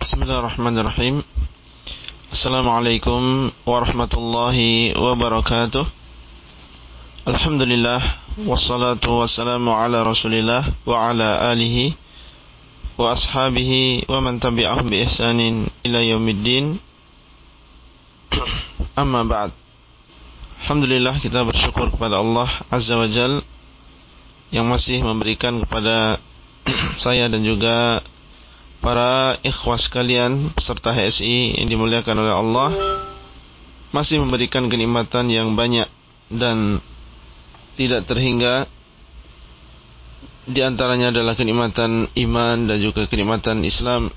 Bismillahirrahmanirrahim. Assalamualaikum warahmatullahi wabarakatuh. Alhamdulillah Wassalatu wassalamu ala rasulillah Wa ala alihi Wa ashabihi Wa man tabi'ahum bi ihsanin ila yaumiddin. Amma ba'd. Alhamdulillah kita bersyukur kepada Allah Azza wa Jal Yang masih memberikan kepada Saya dan juga para ikhwas sekalian peserta HSI yang dimuliakan oleh Allah masih memberikan kenikmatan yang banyak dan tidak terhingga. Di antaranya adalah kenikmatan iman dan juga kenikmatan Islam.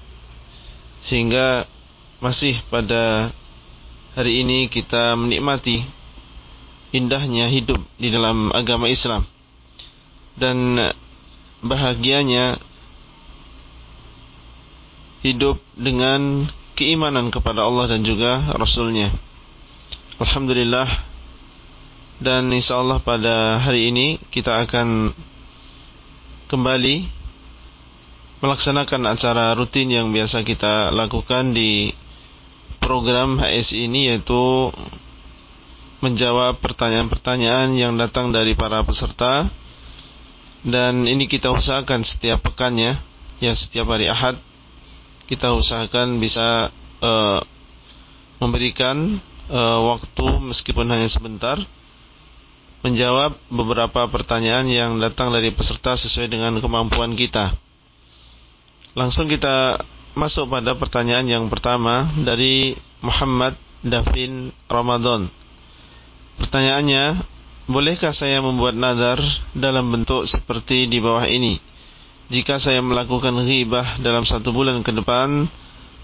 Sehingga masih pada hari ini kita menikmati indahnya hidup di dalam agama Islam. Dan bahagianya hidup dengan keimanan kepada Allah dan juga Rasulnya. Alhamdulillah. Dan insyaAllah pada hari ini kita akan kembali melaksanakan acara rutin yang biasa kita lakukan di program HSI ini yaitu menjawab pertanyaan-pertanyaan yang datang dari para peserta. Dan ini kita usahakan setiap pekannya ya setiap hari Ahad kita usahakan bisa uh, memberikan uh, waktu meskipun hanya sebentar menjawab beberapa pertanyaan yang datang dari peserta sesuai dengan kemampuan kita. Langsung kita masuk pada pertanyaan yang pertama dari Muhammad Davin Ramadan. Pertanyaannya, bolehkah saya membuat nadar dalam bentuk seperti di bawah ini? Jika saya melakukan ghibah dalam satu bulan ke depan,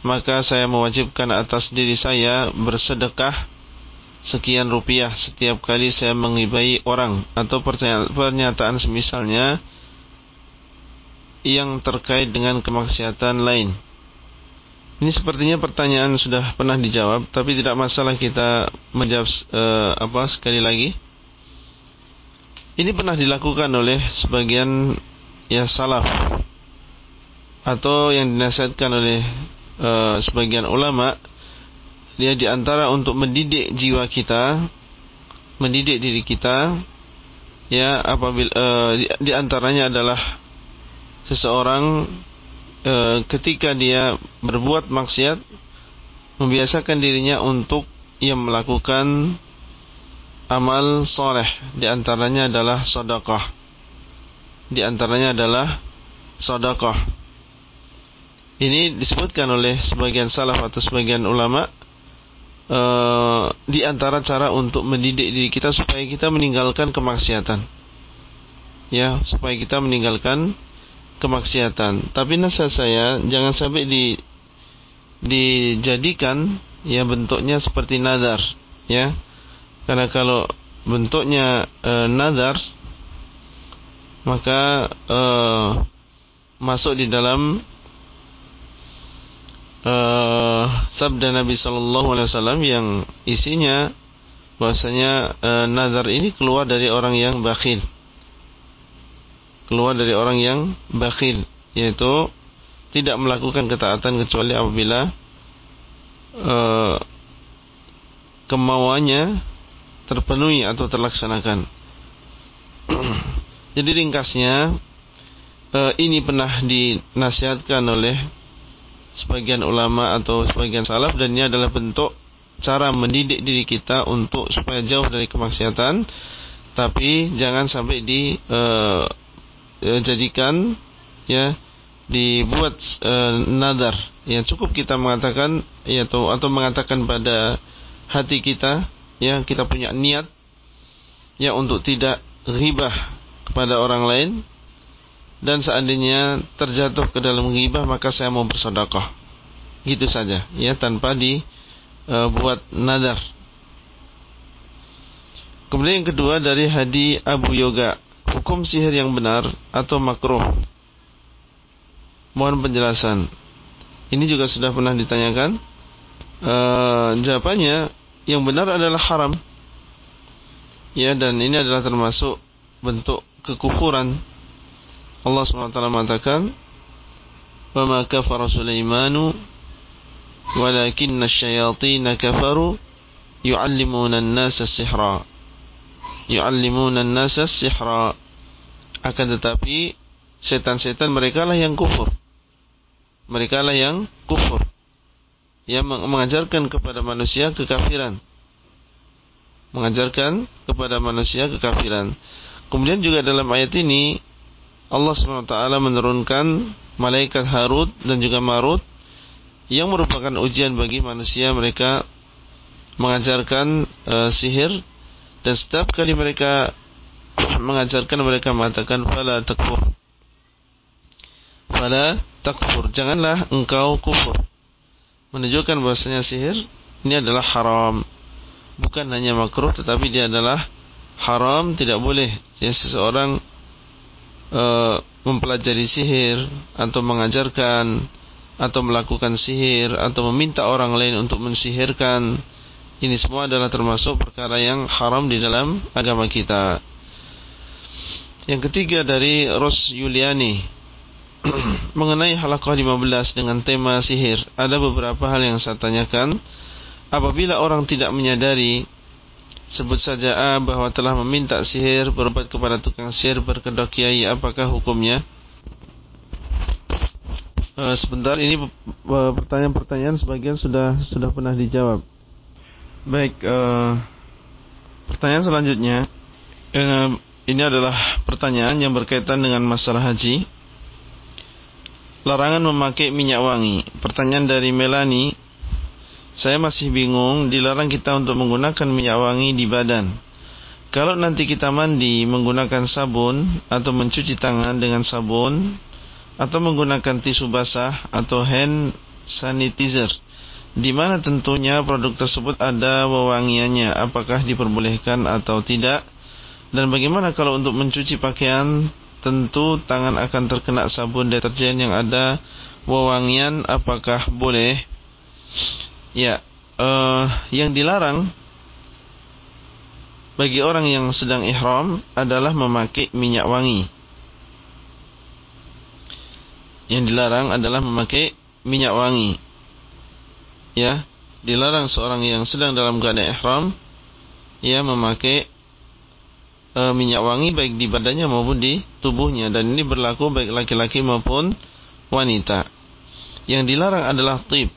maka saya mewajibkan atas diri saya bersedekah sekian rupiah setiap kali saya menghibai orang atau pernyataan semisalnya yang terkait dengan kemaksiatan lain. Ini sepertinya pertanyaan sudah pernah dijawab, tapi tidak masalah kita menjawab uh, apa sekali lagi. Ini pernah dilakukan oleh sebagian ya salaf. Atau yang dinasihatkan oleh uh, sebagian ulama dia di antara untuk mendidik jiwa kita mendidik diri kita ya apabila uh, di, di antaranya adalah seseorang uh, ketika dia berbuat maksiat membiasakan dirinya untuk ia melakukan amal soleh. Di antaranya adalah sedekah di antaranya adalah sedekah. Ini disebutkan oleh sebagian salaf atau sebagian ulama uh, di antara cara untuk mendidik diri kita supaya kita meninggalkan kemaksiatan. Ya, supaya kita meninggalkan kemaksiatan. Tapi nasihat saya jangan sampai di dijadikan ya bentuknya seperti nadar, ya. Karena kalau bentuknya e, nadar maka uh, masuk di dalam uh, sabda Nabi Sallallahu Alaihi Wasallam yang isinya bahwasanya uh, nazar ini keluar dari orang yang bakhil, keluar dari orang yang bakhil, yaitu tidak melakukan ketaatan kecuali apabila uh, kemauannya terpenuhi atau terlaksanakan. Jadi ringkasnya eh, ini pernah dinasihatkan oleh sebagian ulama atau sebagian salaf dan ini adalah bentuk cara mendidik diri kita untuk supaya jauh dari kemaksiatan. Tapi jangan sampai dijadikan eh, ya dibuat eh, nadar. Ya cukup kita mengatakan ya atau atau mengatakan pada hati kita ya kita punya niat ya untuk tidak ghibah kepada orang lain dan seandainya terjatuh ke dalam ghibah maka saya mau bersedekah. Gitu saja, ya tanpa dibuat e, nadar. Kemudian yang kedua dari Hadi Abu Yoga, hukum sihir yang benar atau makruh? Mohon penjelasan. Ini juga sudah pernah ditanyakan. E, jawabannya yang benar adalah haram. Ya dan ini adalah termasuk bentuk kekufuran. Allah SWT mengatakan, "Wa ma kafara Sulaimanu walakinna asyayatin kafaru yu'allimuna an-nasa sihra. Yu'allimuna an-nasa sihra. Akan tetapi setan-setan mereka lah yang kufur. Mereka lah yang kufur. Yang mengajarkan kepada manusia kekafiran. Mengajarkan kepada manusia kekafiran kemudian juga dalam ayat ini Allah SWT menurunkan malaikat Harut dan juga Marut yang merupakan ujian bagi manusia mereka mengajarkan uh, sihir. Dan setiap kali mereka mengajarkan mereka mengatakan fala takfur. Fala takfur. Janganlah engkau kufur. Menunjukkan bahasanya sihir ini adalah haram. Bukan hanya makruh tetapi dia adalah haram tidak boleh jadi seseorang uh, mempelajari sihir atau mengajarkan atau melakukan sihir atau meminta orang lain untuk mensihirkan ini semua adalah termasuk perkara yang haram di dalam agama kita. Yang ketiga dari Ros Yuliani mengenai halaqah 15 dengan tema sihir. Ada beberapa hal yang saya tanyakan. Apabila orang tidak menyadari sebut saja A bahwa telah meminta sihir berobat kepada tukang sihir berkedok kiai apakah hukumnya? Uh, sebentar ini pertanyaan-pertanyaan sebagian sudah sudah pernah dijawab. Baik, uh, pertanyaan selanjutnya uh, ini adalah pertanyaan yang berkaitan dengan masalah haji. Larangan memakai minyak wangi. Pertanyaan dari Melani, saya masih bingung dilarang kita untuk menggunakan minyak wangi di badan. Kalau nanti kita mandi menggunakan sabun atau mencuci tangan dengan sabun atau menggunakan tisu basah atau hand sanitizer di mana tentunya produk tersebut ada wewangiannya? Apakah diperbolehkan atau tidak? Dan bagaimana kalau untuk mencuci pakaian tentu tangan akan terkena sabun deterjen yang ada wewangian apakah boleh ya uh, yang dilarang bagi orang yang sedang ihram adalah memakai minyak wangi yang dilarang adalah memakai minyak wangi ya dilarang seorang yang sedang dalam keadaan ihram ya memakai e, minyak wangi baik di badannya maupun di tubuhnya dan ini berlaku baik laki-laki maupun wanita. Yang dilarang adalah tib.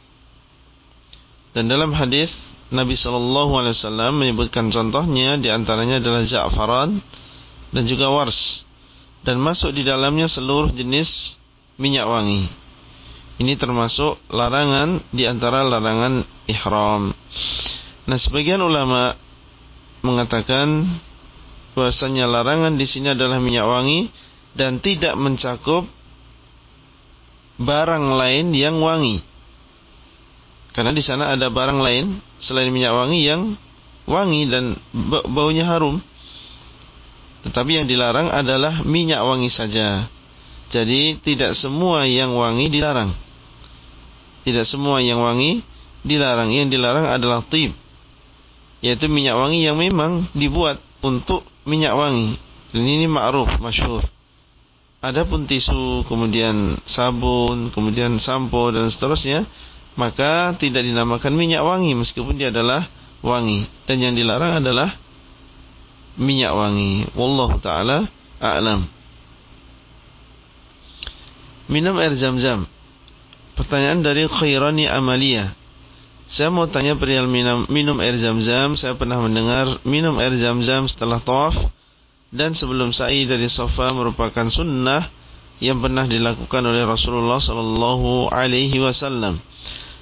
Dan dalam hadis Nabi sallallahu alaihi wasallam menyebutkan contohnya di antaranya adalah za'faran dan juga wars dan masuk di dalamnya seluruh jenis minyak wangi. Ini termasuk larangan di antara larangan ihram. Nah, sebagian ulama mengatakan bahwasanya larangan di sini adalah minyak wangi dan tidak mencakup barang lain yang wangi. Karena di sana ada barang lain selain minyak wangi yang wangi dan baunya harum. Tetapi yang dilarang adalah minyak wangi saja. Jadi tidak semua yang wangi dilarang. Tidak semua yang wangi dilarang. Yang dilarang adalah tib. Yaitu minyak wangi yang memang dibuat untuk minyak wangi. Dan ini ma'ruf, masyhur. Adapun tisu, kemudian sabun, kemudian sampo dan seterusnya, maka tidak dinamakan minyak wangi meskipun dia adalah wangi. Dan yang dilarang adalah minyak wangi. Wallahu taala a'lam. Minum air zam-zam. Pertanyaan dari Khairani Amalia. Saya mau tanya perihal minum, minum air zam-zam. Saya pernah mendengar minum air zam-zam setelah tawaf dan sebelum sa'i dari sofa merupakan sunnah yang pernah dilakukan oleh Rasulullah sallallahu alaihi wasallam.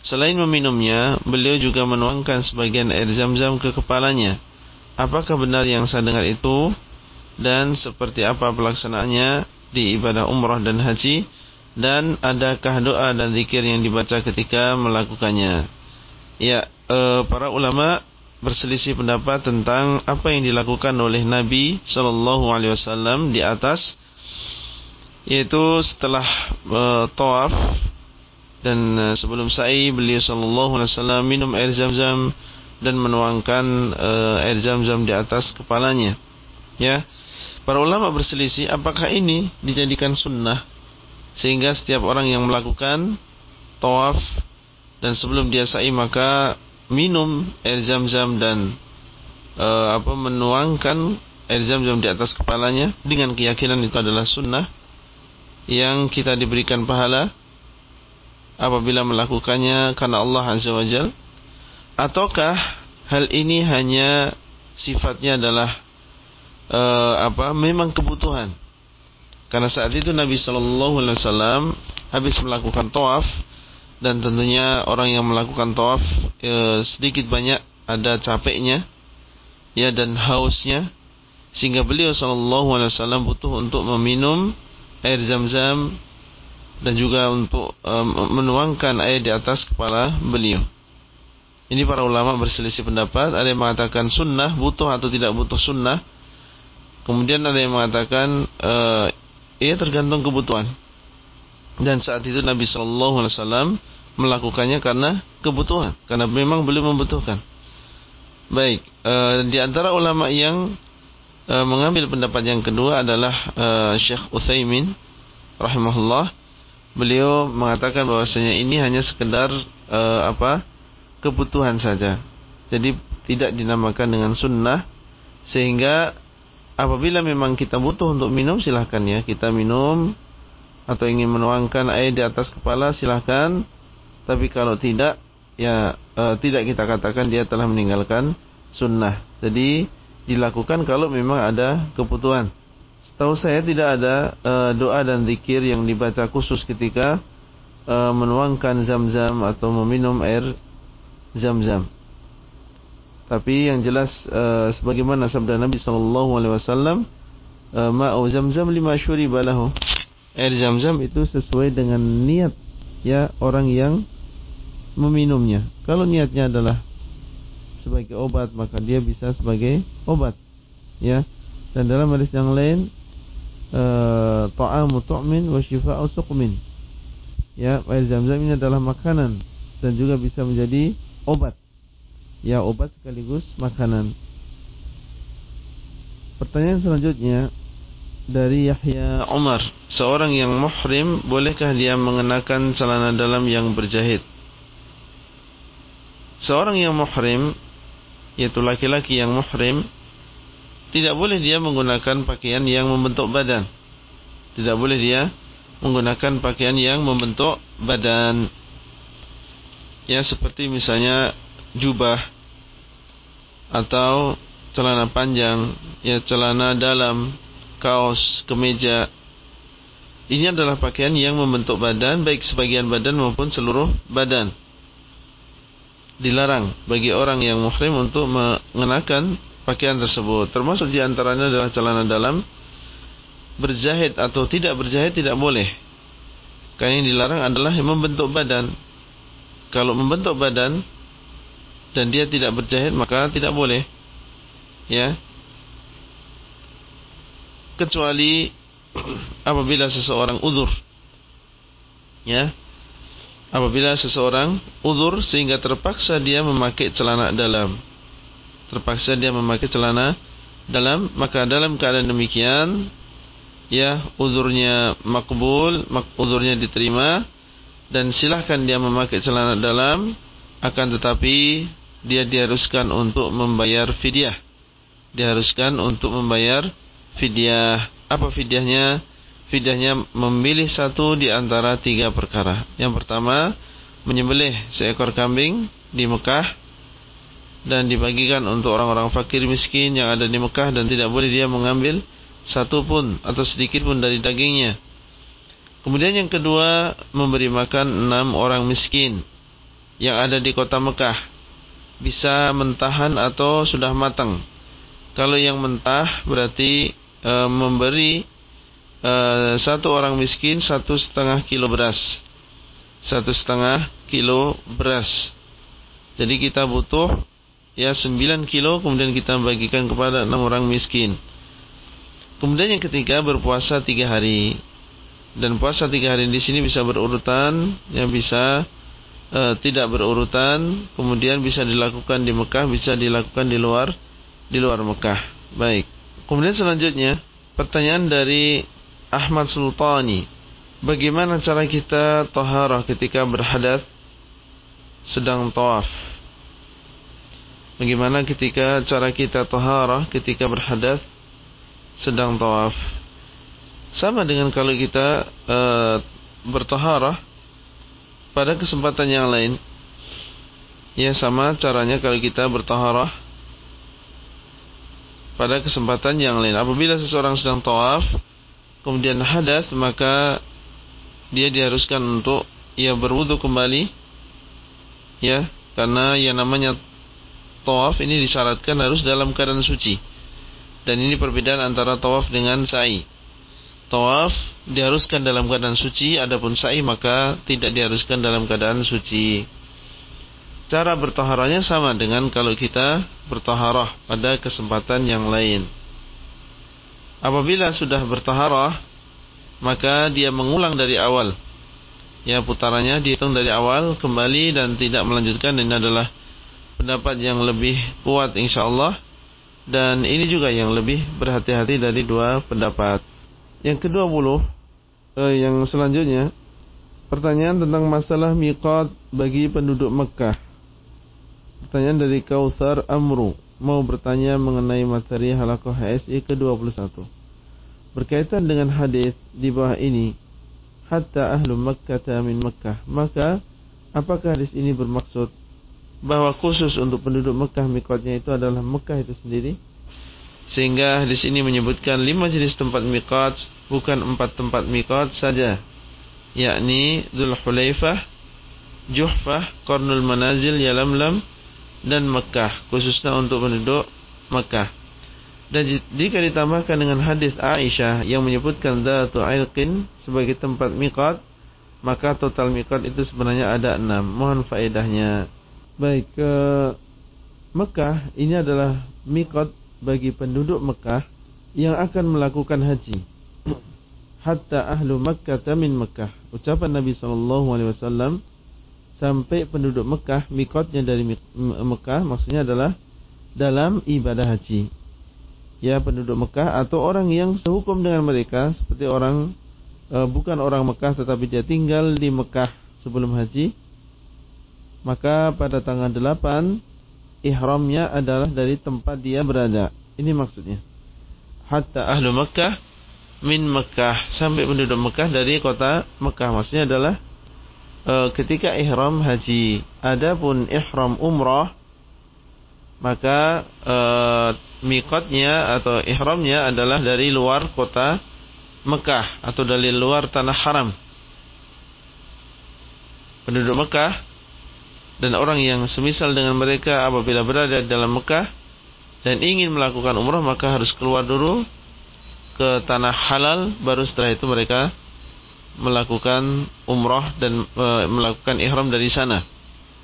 Selain meminumnya, beliau juga menuangkan sebagian air zam-zam ke kepalanya. Apakah benar yang saya dengar itu? Dan seperti apa pelaksanaannya di ibadah umrah dan haji? dan adakah doa dan zikir yang dibaca ketika melakukannya? Ya, e, para ulama berselisih pendapat tentang apa yang dilakukan oleh Nabi Shallallahu Alaihi Wasallam di atas, yaitu setelah e, tawaf dan e, sebelum sa'i beliau Shallallahu Alaihi Wasallam minum air zam-zam dan menuangkan e, air zam-zam di atas kepalanya. Ya, para ulama berselisih apakah ini dijadikan sunnah sehingga setiap orang yang melakukan tawaf dan sebelum dia sa'i maka minum air zam-zam dan e, apa menuangkan air zam-zam di atas kepalanya dengan keyakinan itu adalah sunnah yang kita diberikan pahala apabila melakukannya karena Allah Azza wa Jal? Ataukah hal ini hanya sifatnya adalah e, apa memang kebutuhan? Karena saat itu Nabi Shallallahu Alaihi Wasallam habis melakukan tawaf dan tentunya orang yang melakukan tawaf e, sedikit banyak ada capeknya ya dan hausnya. Sehingga beliau sallallahu alaihi wasallam butuh untuk meminum air zam-zam dan juga untuk e, menuangkan air di atas kepala beliau. Ini para ulama berselisih pendapat, ada yang mengatakan sunnah butuh atau tidak butuh sunnah. Kemudian ada yang mengatakan e, ya tergantung kebutuhan. Dan saat itu Nabi Shallallahu Alaihi Wasallam melakukannya karena kebutuhan, karena memang beliau membutuhkan. Baik, e, di antara ulama yang mengambil pendapat yang kedua adalah Syekh Utsaimin rahimahullah. Beliau mengatakan bahwasanya ini hanya sekedar e, apa? kebutuhan saja. Jadi tidak dinamakan dengan sunnah sehingga apabila memang kita butuh untuk minum silahkan ya kita minum atau ingin menuangkan air di atas kepala silahkan tapi kalau tidak ya e, tidak kita katakan dia telah meninggalkan sunnah jadi dilakukan kalau memang ada kebutuhan setahu saya tidak ada e, doa dan zikir yang dibaca khusus ketika e, menuangkan zam-zam atau meminum air zam-zam tapi yang jelas e, sebagaimana sabda Nabi sallallahu alaihi wasallam ma'u zam-zam lima syuriba lahu air zam-zam itu sesuai dengan niat ya orang yang meminumnya. Kalau niatnya adalah sebagai obat, maka dia bisa sebagai obat. Ya. Dan dalam hadis yang lain, ta'amu tu'min wa shifa'u suqmin. Ya, air zam-zam ini adalah makanan dan juga bisa menjadi obat. Ya, obat sekaligus makanan. Pertanyaan selanjutnya dari Yahya Umar, seorang yang muhrim bolehkah dia mengenakan celana dalam yang berjahit? seorang yang muhrim yaitu laki-laki yang muhrim tidak boleh dia menggunakan pakaian yang membentuk badan. Tidak boleh dia menggunakan pakaian yang membentuk badan. Ya seperti misalnya jubah atau celana panjang, ya celana dalam, kaos, kemeja. Ini adalah pakaian yang membentuk badan baik sebagian badan maupun seluruh badan dilarang bagi orang yang muhrim untuk mengenakan pakaian tersebut. Termasuk di antaranya adalah celana dalam berjahit atau tidak berjahit tidak boleh. Karena yang dilarang adalah membentuk badan. Kalau membentuk badan dan dia tidak berjahit maka tidak boleh. Ya. Kecuali apabila seseorang udur. Ya apabila seseorang udur sehingga terpaksa dia memakai celana dalam. Terpaksa dia memakai celana dalam, maka dalam keadaan demikian ya udurnya makbul, mak udurnya diterima dan silahkan dia memakai celana dalam akan tetapi dia diharuskan untuk membayar fidyah. Diharuskan untuk membayar fidyah. Apa fidyahnya? fidyahnya memilih satu di antara tiga perkara. Yang pertama, menyembelih seekor kambing di Mekah dan dibagikan untuk orang-orang fakir miskin yang ada di Mekah dan tidak boleh dia mengambil satu pun atau sedikit pun dari dagingnya. Kemudian yang kedua, memberi makan enam orang miskin yang ada di kota Mekah. Bisa mentahan atau sudah matang. Kalau yang mentah berarti e, memberi uh, satu orang miskin satu setengah kilo beras satu setengah kilo beras jadi kita butuh ya sembilan kilo kemudian kita bagikan kepada enam orang miskin. Kemudian yang ketiga berpuasa tiga hari. Dan puasa tiga hari di sini bisa berurutan yang bisa uh, tidak berurutan. Kemudian bisa dilakukan di Mekah bisa dilakukan di luar di luar Mekah. Baik. Kemudian selanjutnya pertanyaan dari Ahmad Sultani. Bagaimana cara kita taharah ketika berhadas sedang tawaf. Bagaimana ketika cara kita taharah ketika berhadas sedang tawaf? Sama dengan kalau kita e, bertaharah pada kesempatan yang lain. Ya sama caranya kalau kita bertaharah pada kesempatan yang lain. Apabila seseorang sedang tawaf kemudian hadas maka dia diharuskan untuk ia berwudu kembali ya karena yang namanya tawaf ini disyaratkan harus dalam keadaan suci. Dan ini perbedaan antara tawaf dengan sa'i. Tawaf diharuskan dalam keadaan suci, adapun sa'i maka tidak diharuskan dalam keadaan suci. Cara bertaharahnya sama dengan kalau kita bertaharah pada kesempatan yang lain. Apabila sudah bertaharah, maka dia mengulang dari awal. Ya putarannya dihitung dari awal kembali dan tidak melanjutkan. Ini adalah pendapat yang lebih kuat insyaAllah. Dan ini juga yang lebih berhati-hati dari dua pendapat. Yang kedua puluh, eh, yang selanjutnya, pertanyaan tentang masalah miqat bagi penduduk Mekah. Pertanyaan dari Kautsar Amru mau bertanya mengenai materi halakoh HSI ke-21. Berkaitan dengan hadis di bawah ini, hatta ahlu Makkah min Makkah. Maka apakah hadis ini bermaksud bahwa khusus untuk penduduk Mekah mikotnya itu adalah Mekah itu sendiri? Sehingga hadis ini menyebutkan lima jenis tempat mikot, bukan empat tempat mikot saja, yakni Dzul Hulaifah, Juhfah, Qarnul Manazil, Yalamlam, dan Mekah khususnya untuk penduduk Mekah. Dan jika ditambahkan dengan hadis Aisyah yang menyebutkan Datu Ailqin sebagai tempat miqat, maka total miqat itu sebenarnya ada enam. Mohon faedahnya. Baik, ke Mekah ini adalah miqat bagi penduduk Mekah yang akan melakukan haji. Hatta ahlu Makkah min Mekah. Ucapan Nabi wasallam sampai penduduk Mekah mikotnya dari Mekah maksudnya adalah dalam ibadah haji. Ya penduduk Mekah atau orang yang sehukum dengan mereka seperti orang e, bukan orang Mekah tetapi dia tinggal di Mekah sebelum haji. Maka pada tanggal 8 ihramnya adalah dari tempat dia berada. Ini maksudnya. Hatta ahlu Mekah min Mekah sampai penduduk Mekah dari kota Mekah maksudnya adalah e, ketika ihram haji. Adapun ihram umrah maka e, mikotnya atau ihramnya adalah dari luar kota Mekah atau dari luar tanah haram. Penduduk Mekah dan orang yang semisal dengan mereka apabila berada dalam Mekah dan ingin melakukan umrah maka harus keluar dulu ke tanah halal baru setelah itu mereka melakukan umrah dan e, melakukan ihram dari sana.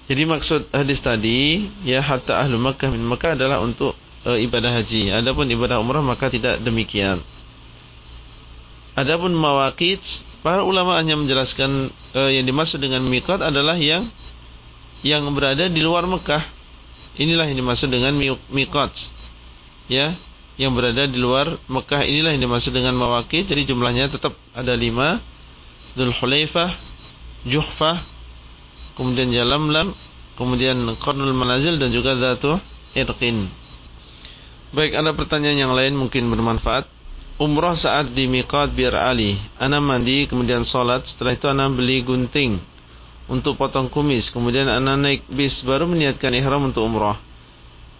Jadi maksud hadis tadi ya hatta ahlu Makkah min Makkah adalah untuk e, ibadah haji. Adapun ibadah umrah maka tidak demikian. Adapun mawaqit para ulama hanya menjelaskan e, yang dimaksud dengan miqat adalah yang yang berada di luar Mekah. Inilah yang dimaksud dengan miqat. Ya, yang berada di luar Mekah inilah yang dimaksud dengan mawaqit. Jadi jumlahnya tetap ada lima Dhul Hulaifah, Juhfah, kemudian Jalamlam, kemudian Qarnul Manazil dan juga Dhatu Irqin. Baik, ada pertanyaan yang lain mungkin bermanfaat. Umrah saat di Miqat biar Ali. Ana mandi, kemudian sholat. Setelah itu ana beli gunting untuk potong kumis. Kemudian ana naik bis baru meniatkan ihram untuk umrah.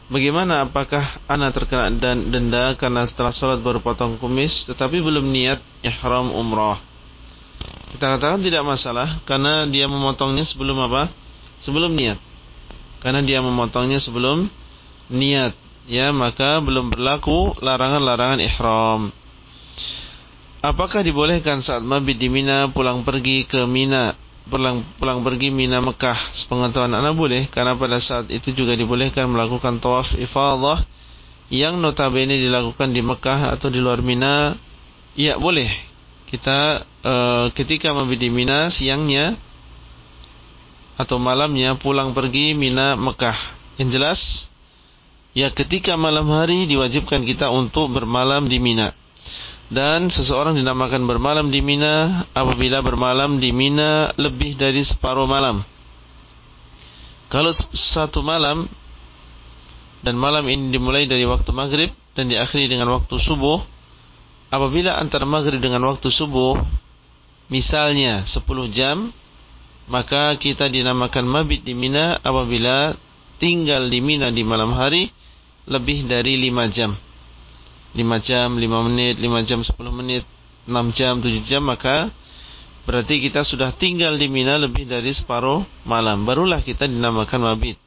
Bagaimana apakah ana terkena denda karena setelah sholat baru potong kumis tetapi belum niat ihram umrah? Kita katakan tidak masalah karena dia memotongnya sebelum apa? Sebelum niat. Karena dia memotongnya sebelum niat, ya maka belum berlaku larangan-larangan ihram. Apakah dibolehkan saat mabit di Mina pulang pergi ke Mina pulang pulang pergi Mina Mekah sepengetahuan anak boleh karena pada saat itu juga dibolehkan melakukan tawaf ifadah yang notabene dilakukan di Mekah atau di luar Mina ya boleh kita e, ketika mabit Mina siangnya atau malamnya pulang pergi Mina Mekah. Yang jelas ya ketika malam hari diwajibkan kita untuk bermalam di Mina. Dan seseorang dinamakan bermalam di Mina apabila bermalam di Mina lebih dari separuh malam. Kalau satu malam dan malam ini dimulai dari waktu maghrib dan diakhiri dengan waktu subuh, apabila antara maghrib dengan waktu subuh misalnya 10 jam, maka kita dinamakan mabit di Mina apabila tinggal di Mina di malam hari lebih dari 5 jam. 5 jam, 5 menit, 5 jam, 10 menit, 6 jam, 7 jam, maka Berarti kita sudah tinggal di Mina lebih dari separuh malam. Barulah kita dinamakan mabit.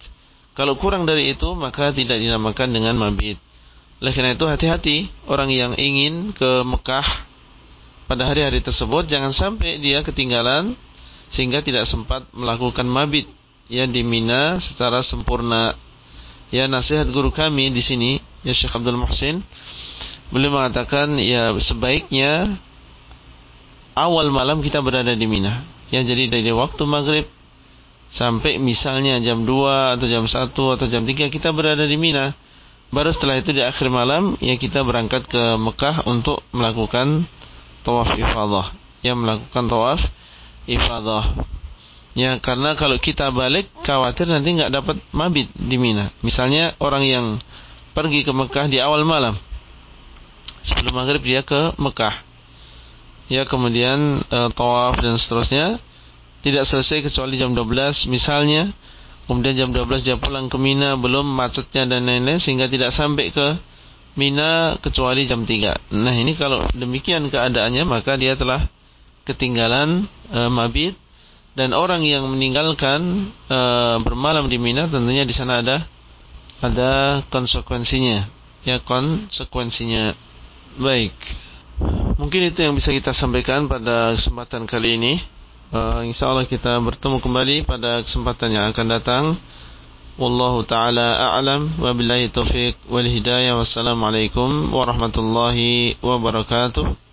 Kalau kurang dari itu, maka tidak dinamakan dengan mabit. Oleh karena itu, hati-hati orang yang ingin ke Mekah pada hari-hari tersebut, jangan sampai dia ketinggalan sehingga tidak sempat melakukan mabit ya di Mina secara sempurna. Ya nasihat guru kami di sini, ya Syekh Abdul Muhsin, beliau mengatakan ya sebaiknya awal malam kita berada di Mina. Ya jadi dari waktu maghrib sampai misalnya jam 2 atau jam 1 atau jam 3 kita berada di Mina. Baru setelah itu di akhir malam ya kita berangkat ke Mekah untuk melakukan tawaf ifadah. Ya melakukan tawaf ifadah. Ya karena kalau kita balik khawatir nanti nggak dapat mabit di Mina. Misalnya orang yang pergi ke Mekah di awal malam. Sebelum maghrib dia ke Mekah. Ya kemudian e, tawaf dan seterusnya tidak selesai kecuali jam 12 misalnya kemudian jam 12 dia pulang ke Mina belum macetnya dan lain-lain sehingga tidak sampai ke Mina kecuali jam 3 nah ini kalau demikian keadaannya maka dia telah ketinggalan e, mabit. Dan orang yang meninggalkan e, bermalam di Mina tentunya di sana ada ada konsekuensinya. Ya konsekuensinya baik Mungkin itu yang bisa kita sampaikan pada kesempatan kali ini. Uh, InsyaAllah kita bertemu kembali pada kesempatan yang akan datang. Wallahu ta'ala a'lam. Wabillahi taufiq wal hidayah. Wassalamualaikum warahmatullahi wabarakatuh.